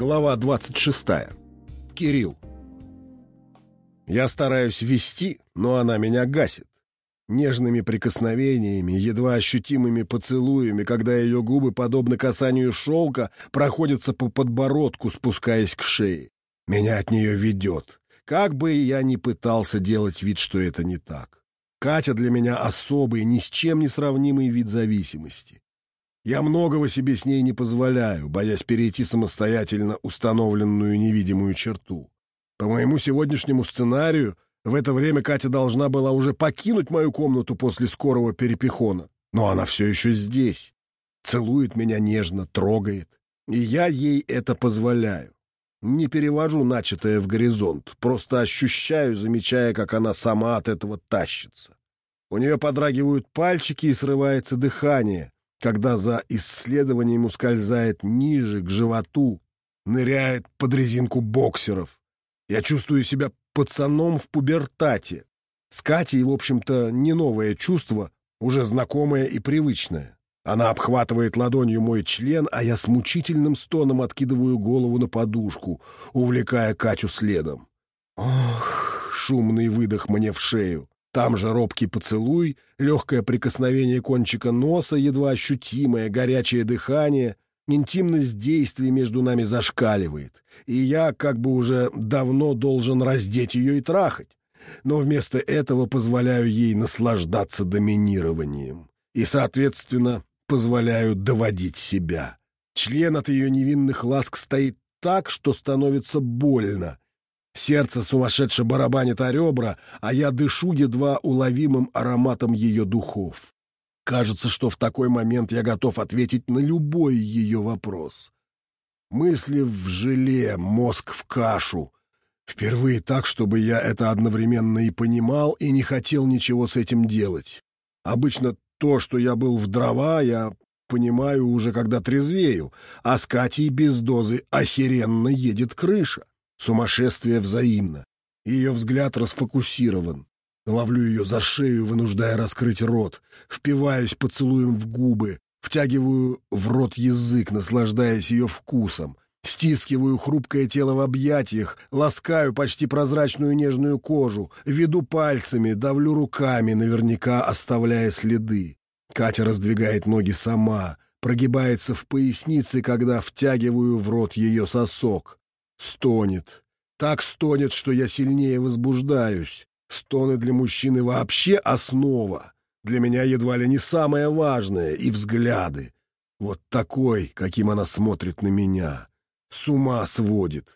Глава 26. Кирилл. Я стараюсь вести, но она меня гасит. Нежными прикосновениями, едва ощутимыми поцелуями, когда ее губы, подобно касанию шелка, проходятся по подбородку, спускаясь к шее. Меня от нее ведет. Как бы я ни пытался делать вид, что это не так. Катя для меня особый, ни с чем не сравнимый вид зависимости. Я многого себе с ней не позволяю, боясь перейти самостоятельно установленную невидимую черту. По моему сегодняшнему сценарию, в это время Катя должна была уже покинуть мою комнату после скорого перепихона. Но она все еще здесь. Целует меня нежно, трогает. И я ей это позволяю. Не перевожу начатое в горизонт, просто ощущаю, замечая, как она сама от этого тащится. У нее подрагивают пальчики и срывается дыхание — когда за исследованием ускользает ниже, к животу, ныряет под резинку боксеров. Я чувствую себя пацаном в пубертате. С Катей, в общем-то, не новое чувство, уже знакомое и привычное. Она обхватывает ладонью мой член, а я с мучительным стоном откидываю голову на подушку, увлекая Катю следом. Ох, шумный выдох мне в шею. Там же робкий поцелуй, легкое прикосновение кончика носа, едва ощутимое, горячее дыхание. Интимность действий между нами зашкаливает, и я как бы уже давно должен раздеть ее и трахать. Но вместо этого позволяю ей наслаждаться доминированием. И, соответственно, позволяю доводить себя. Член от ее невинных ласк стоит так, что становится больно, Сердце сумасшедше барабанит о ребра, а я дышу едва уловимым ароматом ее духов. Кажется, что в такой момент я готов ответить на любой ее вопрос. Мысли в желе, мозг в кашу. Впервые так, чтобы я это одновременно и понимал, и не хотел ничего с этим делать. Обычно то, что я был в дрова, я понимаю уже, когда трезвею, а с Катей без дозы охеренно едет крыша. Сумасшествие взаимно. Ее взгляд расфокусирован. Ловлю ее за шею, вынуждая раскрыть рот. Впиваюсь поцелуем в губы. Втягиваю в рот язык, наслаждаясь ее вкусом. Стискиваю хрупкое тело в объятиях, ласкаю почти прозрачную нежную кожу, веду пальцами, давлю руками, наверняка оставляя следы. Катя раздвигает ноги сама, прогибается в пояснице, когда втягиваю в рот ее сосок. Стонет. Так стонет, что я сильнее возбуждаюсь. Стоны для мужчины вообще основа. Для меня едва ли не самое важное. И взгляды. Вот такой, каким она смотрит на меня. С ума сводит.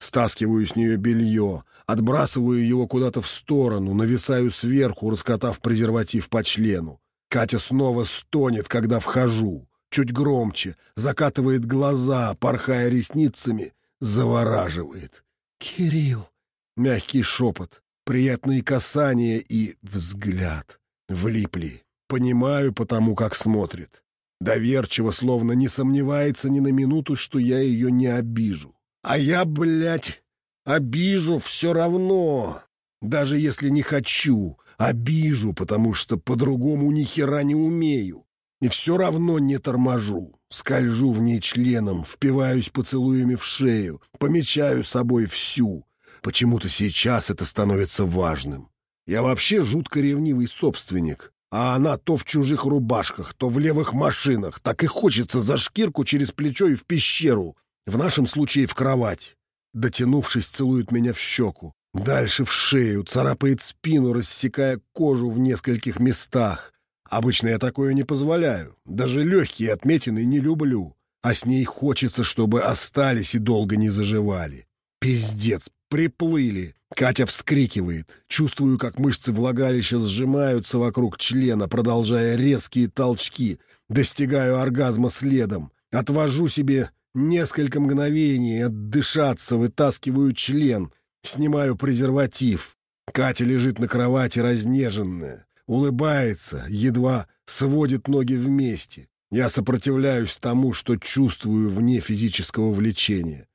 Стаскиваю с нее белье, отбрасываю его куда-то в сторону, нависаю сверху, раскатав презерватив по члену. Катя снова стонет, когда вхожу. Чуть громче, закатывает глаза, порхая ресницами, завораживает. «Кирилл!» Мягкий шепот, приятные касания и взгляд. Влипли. Понимаю потому, как смотрит. Доверчиво, словно не сомневается ни на минуту, что я ее не обижу. А я, блядь, обижу все равно. Даже если не хочу, обижу, потому что по-другому ни хера не умею. И все равно не торможу. Скольжу в ней членом, впиваюсь поцелуями в шею, помечаю собой всю. Почему-то сейчас это становится важным. Я вообще жутко ревнивый собственник, а она то в чужих рубашках, то в левых машинах. Так и хочется за шкирку через плечо и в пещеру, в нашем случае в кровать. Дотянувшись, целует меня в щеку. Дальше в шею, царапает спину, рассекая кожу в нескольких местах. Обычно я такое не позволяю. Даже легкие отметины не люблю. А с ней хочется, чтобы остались и долго не заживали. Пиздец, приплыли. Катя вскрикивает. Чувствую, как мышцы влагалища сжимаются вокруг члена, продолжая резкие толчки. Достигаю оргазма следом. Отвожу себе несколько мгновений, отдышаться, вытаскиваю член. Снимаю презерватив. Катя лежит на кровати разнеженная улыбается, едва сводит ноги вместе. Я сопротивляюсь тому, что чувствую вне физического влечения.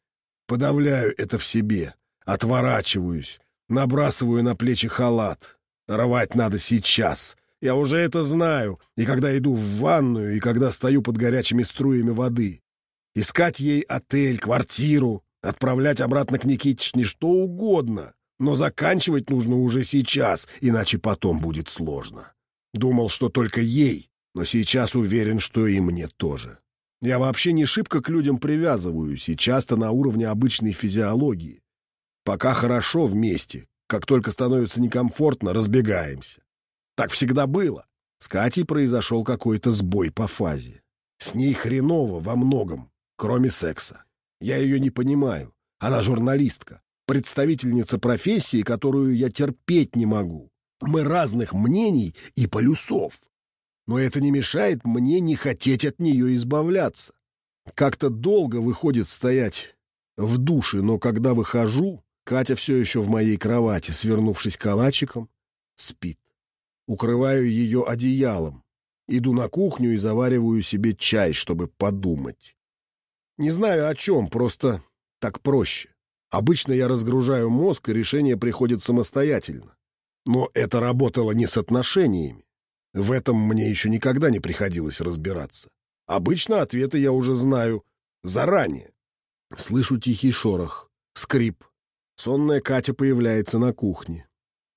Подавляю это в себе, отворачиваюсь, набрасываю на плечи халат. Рвать надо сейчас. Я уже это знаю, и когда иду в ванную, и когда стою под горячими струями воды. Искать ей отель, квартиру, отправлять обратно к Никитичне что угодно. Но заканчивать нужно уже сейчас, иначе потом будет сложно. Думал, что только ей, но сейчас уверен, что и мне тоже. Я вообще не шибко к людям привязываюсь и часто на уровне обычной физиологии. Пока хорошо вместе, как только становится некомфортно, разбегаемся. Так всегда было. С Катей произошел какой-то сбой по фазе. С ней хреново во многом, кроме секса. Я ее не понимаю. Она журналистка, представительница профессии, которую я терпеть не могу. Мы разных мнений и полюсов. Но это не мешает мне не хотеть от нее избавляться. Как-то долго выходит стоять в душе, но когда выхожу, Катя все еще в моей кровати, свернувшись калачиком, спит. Укрываю ее одеялом. Иду на кухню и завариваю себе чай, чтобы подумать. Не знаю о чем, просто так проще. Обычно я разгружаю мозг, и решение приходит самостоятельно. Но это работало не с отношениями. В этом мне еще никогда не приходилось разбираться. Обычно ответы я уже знаю заранее. Слышу тихий шорох, скрип. Сонная Катя появляется на кухне.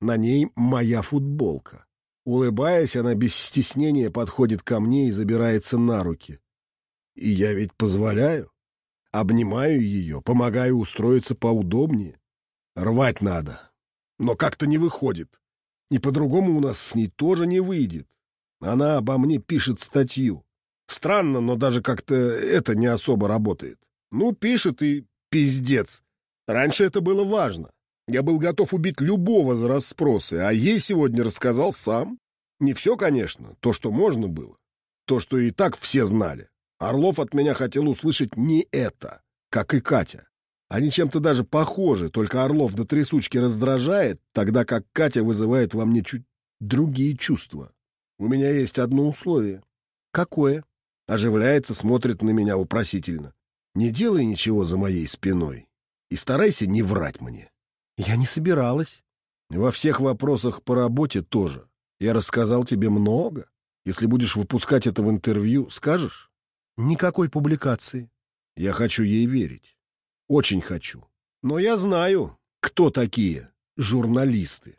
На ней моя футболка. Улыбаясь, она без стеснения подходит ко мне и забирается на руки. И я ведь позволяю. Обнимаю ее, помогаю устроиться поудобнее. Рвать надо. Но как-то не выходит. И по-другому у нас с ней тоже не выйдет. Она обо мне пишет статью. Странно, но даже как-то это не особо работает. Ну, пишет и пиздец. Раньше это было важно. Я был готов убить любого за расспросы, а ей сегодня рассказал сам. Не все, конечно, то, что можно было. То, что и так все знали. Орлов от меня хотел услышать не это, как и Катя. Они чем-то даже похожи, только Орлов до трясучки раздражает, тогда как Катя вызывает во мне чуть другие чувства. У меня есть одно условие. Какое? Оживляется, смотрит на меня вопросительно. Не делай ничего за моей спиной. И старайся не врать мне. Я не собиралась. Во всех вопросах по работе тоже. Я рассказал тебе много. Если будешь выпускать это в интервью, скажешь? Никакой публикации. Я хочу ей верить. Очень хочу. Но я знаю, кто такие журналисты.